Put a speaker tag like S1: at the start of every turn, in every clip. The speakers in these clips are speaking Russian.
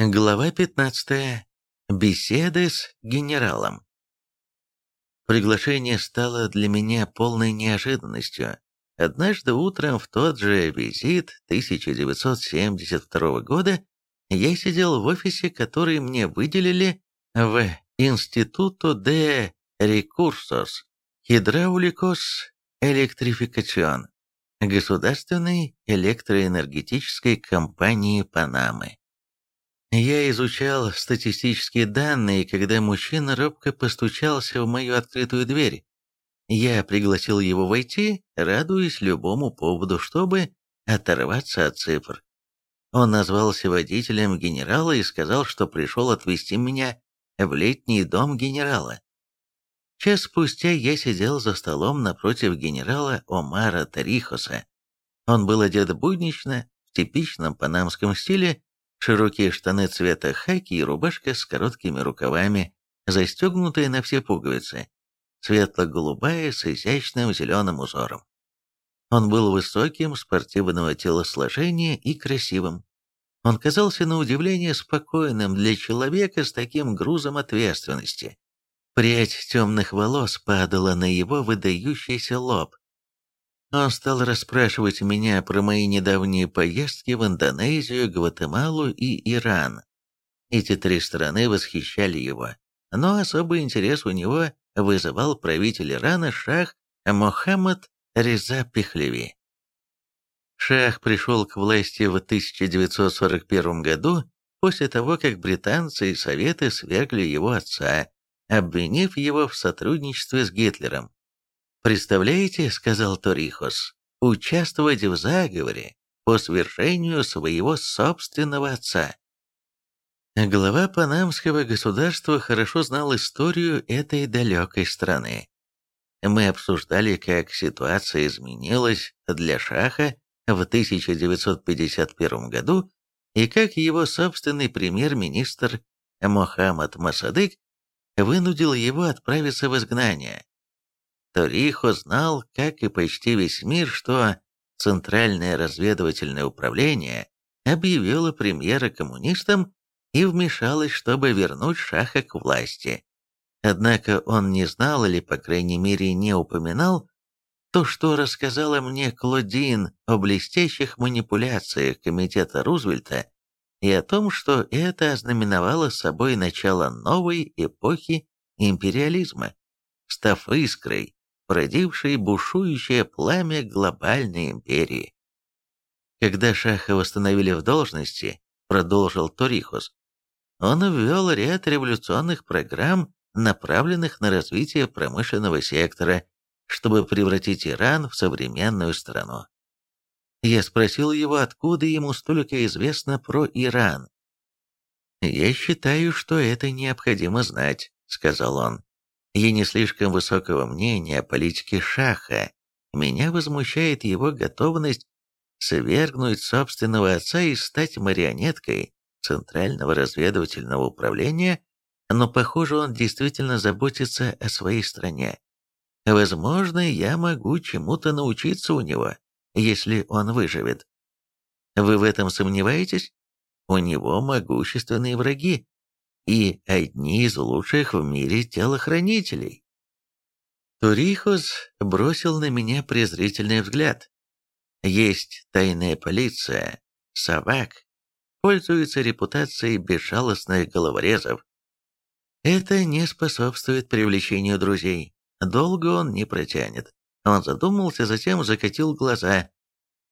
S1: Глава 15. Беседы с генералом. Приглашение стало для меня полной неожиданностью. Однажды утром в тот же визит 1972 года я сидел в офисе, который мне выделили в Институту де Рекурсос Хидрауликос Электрификацион Государственной электроэнергетической компании Панамы. Я изучал статистические данные, когда мужчина робко постучался в мою открытую дверь. Я пригласил его войти, радуясь любому поводу, чтобы оторваться от цифр. Он назвался водителем генерала и сказал, что пришел отвезти меня в летний дом генерала. Час спустя я сидел за столом напротив генерала Омара Тарихоса. Он был одет буднично, в типичном панамском стиле, Широкие штаны цвета хаки и рубашка с короткими рукавами, застегнутая на все пуговицы, светло-голубая с изящным зеленым узором. Он был высоким, спортивного телосложения и красивым. Он казался на удивление спокойным для человека с таким грузом ответственности. Прядь темных волос падала на его выдающийся лоб, он стал расспрашивать меня про мои недавние поездки в Индонезию, Гватемалу и Иран. Эти три страны восхищали его, но особый интерес у него вызывал правитель Ирана шах Мохаммад Реза Пехлеви. Шах пришел к власти в 1941 году после того, как британцы и Советы свергли его отца, обвинив его в сотрудничестве с Гитлером. «Представляете, — сказал Торихос, — участвовать в заговоре по свержению своего собственного отца». Глава панамского государства хорошо знал историю этой далекой страны. Мы обсуждали, как ситуация изменилась для Шаха в 1951 году и как его собственный премьер-министр Мохаммад Масадык вынудил его отправиться в изгнание, Торихо знал, как и почти весь мир, что Центральное разведывательное управление объявило премьера коммунистом и вмешалось, чтобы вернуть Шаха к власти. Однако он не знал или, по крайней мере, не упоминал то, что рассказала мне Клодин о блестящих манипуляциях комитета Рузвельта и о том, что это ознаменовало собой начало новой эпохи империализма, став искрой, породившей бушующее пламя глобальной империи. Когда Шаха восстановили в должности, продолжил Торихус, он ввел ряд революционных программ, направленных на развитие промышленного сектора, чтобы превратить Иран в современную страну. Я спросил его, откуда ему столько известно про Иран. «Я считаю, что это необходимо знать», — сказал он. Я не слишком высокого мнения о политике Шаха. Меня возмущает его готовность свергнуть собственного отца и стать марионеткой Центрального разведывательного управления, но, похоже, он действительно заботится о своей стране. Возможно, я могу чему-то научиться у него, если он выживет. Вы в этом сомневаетесь? У него могущественные враги, и одни из лучших в мире телохранителей. Турихос бросил на меня презрительный взгляд. Есть тайная полиция, Савак, пользуется репутацией безжалостных головорезов. Это не способствует привлечению друзей. Долго он не протянет. Он задумался, затем закатил глаза.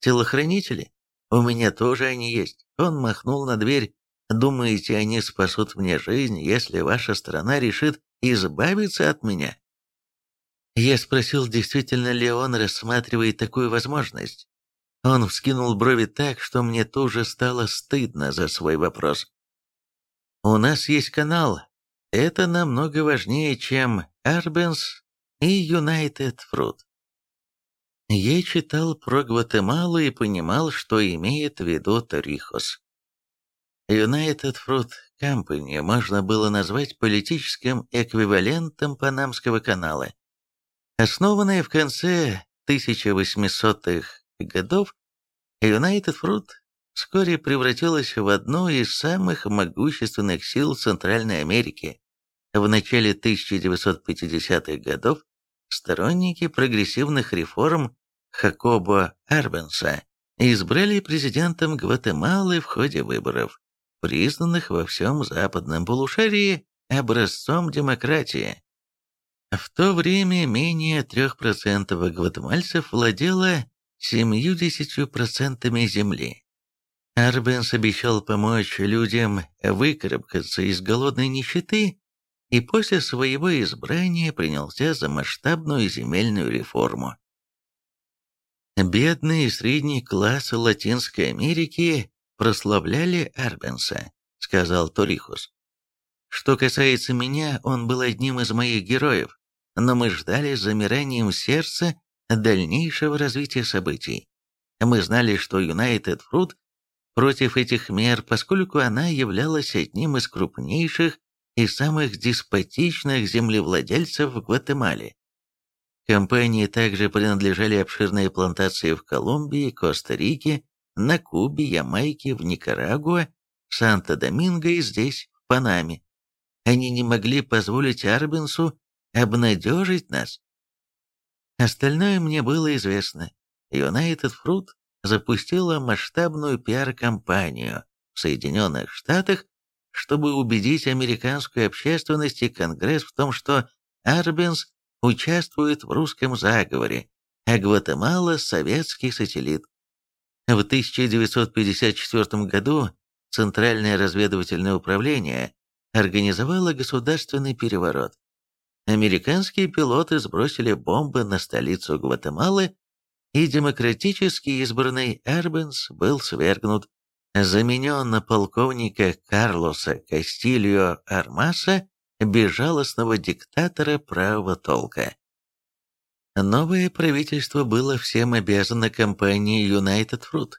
S1: Телохранители? У меня тоже они есть. Он махнул на дверь. Думаете, они спасут мне жизнь, если ваша страна решит избавиться от меня?» Я спросил, действительно ли он рассматривает такую возможность. Он вскинул брови так, что мне тоже стало стыдно за свой вопрос. «У нас есть канал. Это намного важнее, чем Арбенс и United Fruit». Я читал про Гватемалу и понимал, что имеет в виду Торихос. United Fruit Company можно было назвать политическим эквивалентом Панамского канала. Основанная в конце 1800-х годов, United Fruit вскоре превратилась в одну из самых могущественных сил Центральной Америки. В начале 1950-х годов сторонники прогрессивных реформ Хакобо Арбенса избрали президентом Гватемалы в ходе выборов, признанных во всем западном полушарии образцом демократии. В то время менее 3% гватемальцев владело 70% земли. Арбенс обещал помочь людям выкарабкаться из голодной нищеты и после своего избрания принялся за масштабную земельную реформу. Бедные и средний класс Латинской Америки прославляли Арбенса, сказал Торихус. Что касается меня, он был одним из моих героев, но мы ждали с замиранием сердца дальнейшего развития событий. Мы знали, что United Fruit против этих мер, поскольку она являлась одним из крупнейших и самых деспотичных землевладельцев в Гватемале. Компании также принадлежали обширные плантации в Колумбии, Коста-Рике, на Кубе, Ямайке, в Никарагуа, Санто-Доминго и здесь, в Панаме. Они не могли позволить Арбенсу обнадежить нас. Остальное мне было известно. United Fruit запустила масштабную пиар-компанию в Соединенных Штатах, чтобы убедить американскую общественность и Конгресс в том, что Арбенс участвует в русском заговоре, а Гватемала – советский сателлит. В 1954 году Центральное разведывательное управление организовало государственный переворот. Американские пилоты сбросили бомбы на столицу Гватемалы и демократически избранный Эрбенс был свергнут, заменен на полковника Карлоса Кастильо Армаса, безжалостного диктатора правого толка. Новое правительство было всем обязано компании United Fruit.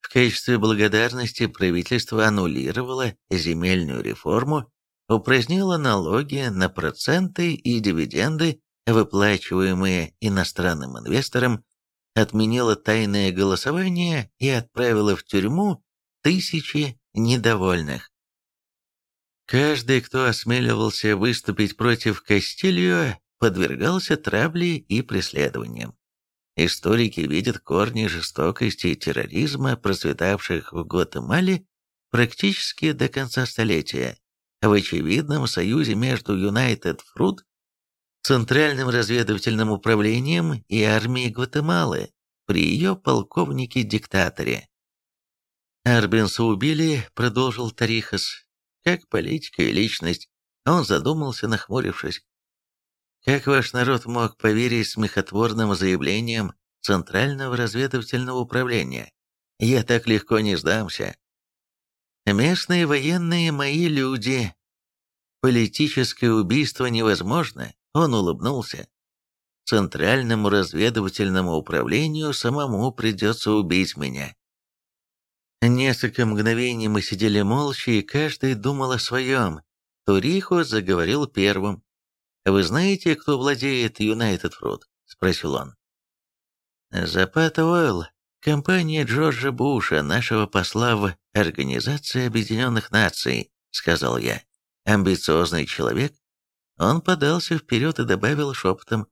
S1: В качестве благодарности правительство аннулировало земельную реформу, упразднило налоги на проценты и дивиденды, выплачиваемые иностранным инвесторам, отменила тайное голосование и отправила в тюрьму тысячи недовольных. Каждый, кто осмеливался выступить против Кастильо, подвергался травле и преследованиям. Историки видят корни жестокости и терроризма, процветавших в Гватемале практически до конца столетия, в очевидном союзе между United Fruit Центральным разведывательным управлением и армией Гватемалы при ее полковнике-диктаторе. Арбенса убили, продолжил Тарихас, как политика и личность. Он задумался, нахмурившись. Как ваш народ мог поверить смехотворным заявлениям Центрального разведывательного управления? Я так легко не сдамся. Местные военные мои люди. Политическое убийство невозможно, он улыбнулся. Центральному разведывательному управлению самому придется убить меня. Несколько мгновений мы сидели молча, и каждый думал о своем. Турихо заговорил первым. «Вы знаете, кто владеет United Fruit?» – спросил он. «Запата Ойл, компания Джорджа Буша, нашего посла в Организации Объединенных Наций», – сказал я. «Амбициозный человек, он подался вперед и добавил шепотом,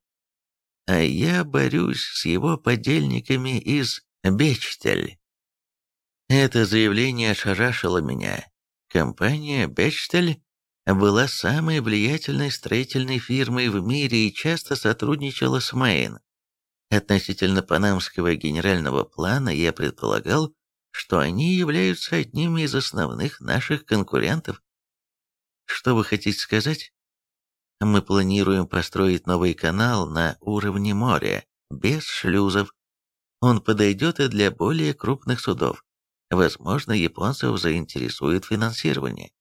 S1: «А я борюсь с его подельниками из Бечтель». Это заявление ошарашило меня. Компания Бечтель была самой влиятельной строительной фирмой в мире и часто сотрудничала с Мэйн. Относительно панамского генерального плана я предполагал, что они являются одними из основных наших конкурентов. Что вы хотите сказать? Мы планируем построить новый канал на уровне моря, без шлюзов. Он подойдет и для более крупных судов. Возможно, японцев заинтересует финансирование.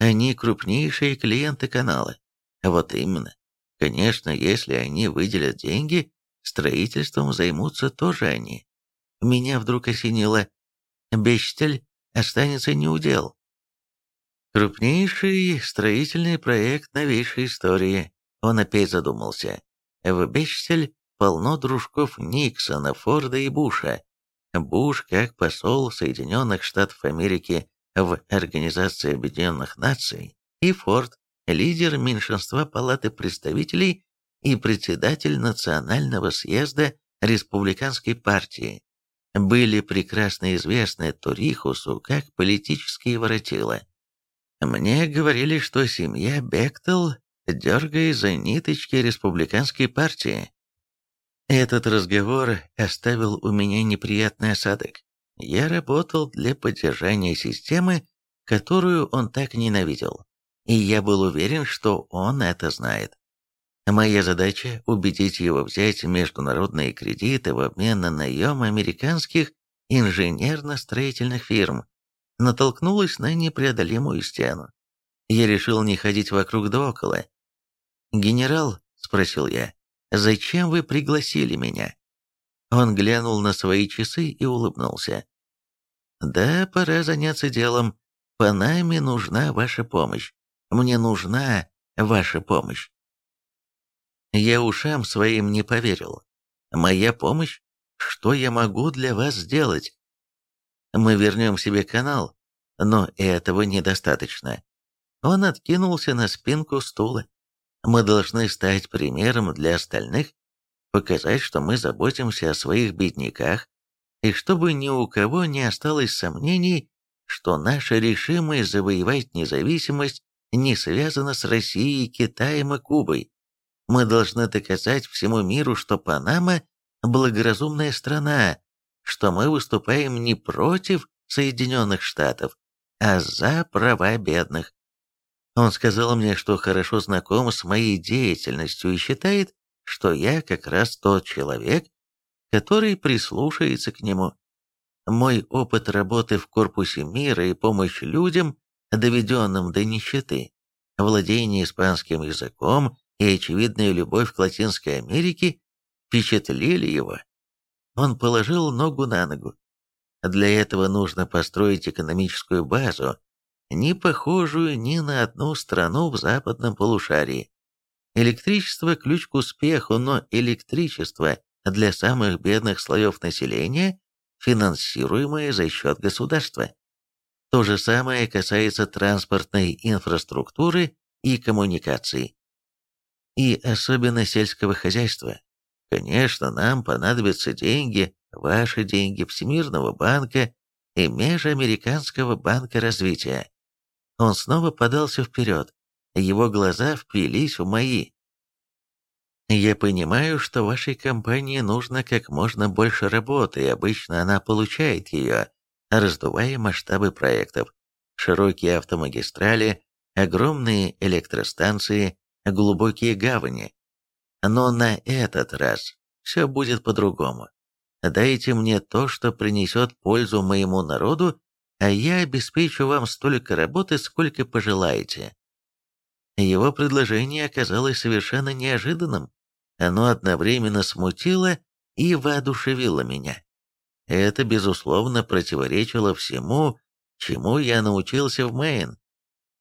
S1: Они крупнейшие клиенты канала. Вот именно. Конечно, если они выделят деньги, строительством займутся тоже они. Меня вдруг осенило. Бечтель останется неудел. Крупнейший строительный проект новейшей истории. Он опять задумался. В Бечтель полно дружков Никсона, Форда и Буша. Буш как посол Соединенных Штатов Америки в Организации Объединенных Наций и Форд, лидер меньшинства Палаты представителей и председатель Национального съезда Республиканской партии, были прекрасно известны Турихусу как политические воротила. Мне говорили, что семья Бектел дергает за ниточки республиканской партии. Этот разговор оставил у меня неприятный осадок. Я работал для поддержания системы, которую он так ненавидел, и я был уверен, что он это знает. Моя задача – убедить его взять международные кредиты в обмен на наем американских инженерно-строительных фирм, натолкнулась на непреодолимую стену. Я решил не ходить вокруг да около. «Генерал», — спросил я, — «зачем вы пригласили меня?» Он глянул на свои часы и улыбнулся. «Да, пора заняться делом. По нами нужна ваша помощь. Мне нужна ваша помощь». Я ушам своим не поверил. «Моя помощь? Что я могу для вас сделать?» Мы вернем себе канал, но этого недостаточно. Он откинулся на спинку стула. Мы должны стать примером для остальных, показать, что мы заботимся о своих бедняках, и чтобы ни у кого не осталось сомнений, что наша решимость завоевать независимость не связана с Россией, Китаем и Кубой. Мы должны доказать всему миру, что Панама – благоразумная страна, что мы выступаем не против Соединенных Штатов, а за права бедных. Он сказал мне, что хорошо знаком с моей деятельностью и считает, что я как раз тот человек, который прислушается к нему. Мой опыт работы в корпусе мира и помощь людям, доведенным до нищеты, владение испанским языком и очевидная любовь к Латинской Америке впечатлили его. Он положил ногу на ногу. Для этого нужно построить экономическую базу, не похожую ни на одну страну в западном полушарии. Электричество – ключ к успеху, но электричество для самых бедных слоев населения, финансируемое за счет государства. То же самое касается транспортной инфраструктуры и коммуникаций. И особенно сельского хозяйства. Конечно, нам понадобятся деньги, ваши деньги Всемирного банка и Межамериканского банка развития. Он снова подался вперед. Его глаза впились в мои. Я понимаю, что вашей компании нужно как можно больше работы, и обычно она получает ее, раздувая масштабы проектов. Широкие автомагистрали, огромные электростанции, глубокие гавани. Но на этот раз все будет по-другому. Дайте мне то, что принесет пользу моему народу, а я обеспечу вам столько работы, сколько пожелаете. Его предложение оказалось совершенно неожиданным. Оно одновременно смутило и воодушевило меня. Это, безусловно, противоречило всему, чему я научился в Мэйн.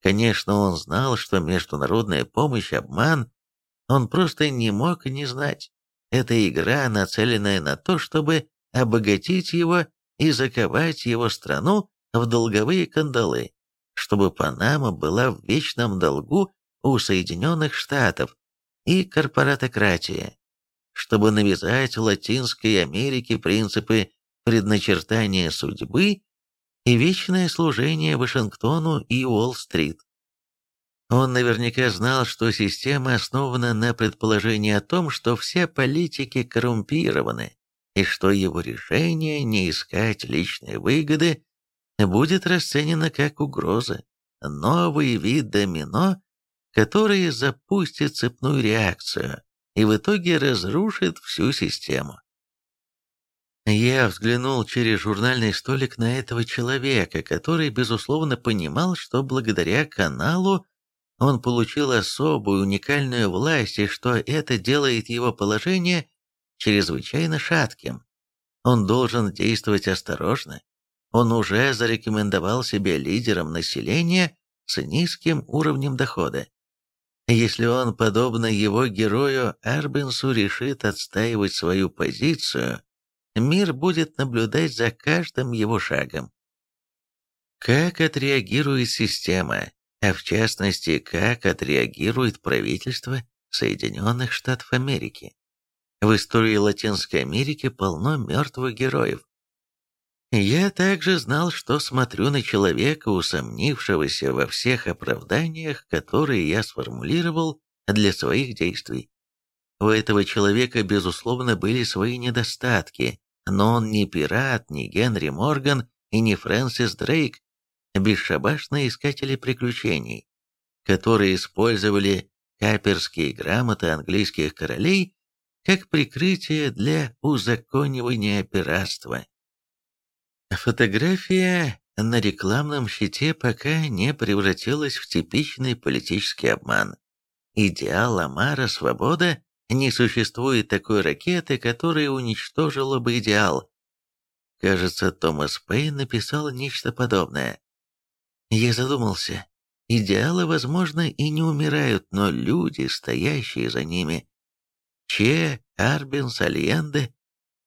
S1: Конечно, он знал, что международная помощь – обман, он просто не мог не знать. Это игра, нацеленная на то, чтобы обогатить его и заковать его страну в долговые кандалы, чтобы Панама была в вечном долгу у Соединенных Штатов и корпоратократии, чтобы навязать Латинской Америке принципы предначертания судьбы и вечное служение Вашингтону и Уолл-стрит. Он наверняка знал, что система основана на предположении о том, что все политики коррумпированы, и что его решение не искать личной выгоды будет расценено как угроза, новый вид домино, который запустит цепную реакцию и в итоге разрушит всю систему. Я взглянул через журнальный столик на этого человека, который, безусловно, понимал, что благодаря каналу он получил особую уникальную власть, и что это делает его положение чрезвычайно шатким. Он должен действовать осторожно. Он уже зарекомендовал себя лидером населения с низким уровнем дохода. Если он, подобно его герою Арбенсу, решит отстаивать свою позицию, мир будет наблюдать за каждым его шагом. Как отреагирует система, а в частности, как отреагирует правительство Соединенных Штатов Америки? В истории Латинской Америки полно мертвых героев. Я также знал, что смотрю на человека, усомнившегося во всех оправданиях, которые я сформулировал для своих действий. У этого человека, безусловно, были свои недостатки, но он не пират, не Генри Морган и не Фрэнсис Дрейк, бесшабашные искатели приключений, которые использовали каперские грамоты английских королей как прикрытие для узаконивания пиратства. Фотография на рекламном щите пока не превратилась в типичный политический обман. Идеал Амара «Свобода» не существует такой ракеты, которая уничтожила бы идеал. Кажется, Томас Пейн написал нечто подобное. Я задумался. Идеалы, возможно, и не умирают, но люди, стоящие за ними. Че, Арбинс, Альенде.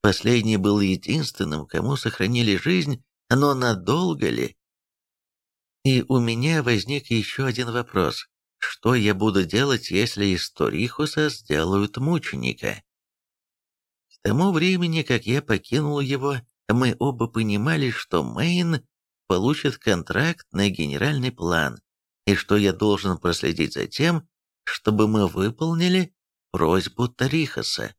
S1: Последний был единственным, кому сохранили жизнь, но надолго ли? И у меня возник еще один вопрос. Что я буду делать, если из Торихуса сделают мученика? К тому времени, как я покинул его, мы оба понимали, что Мэйн получит контракт на генеральный план, и что я должен проследить за тем, чтобы мы выполнили просьбу Тарихаса.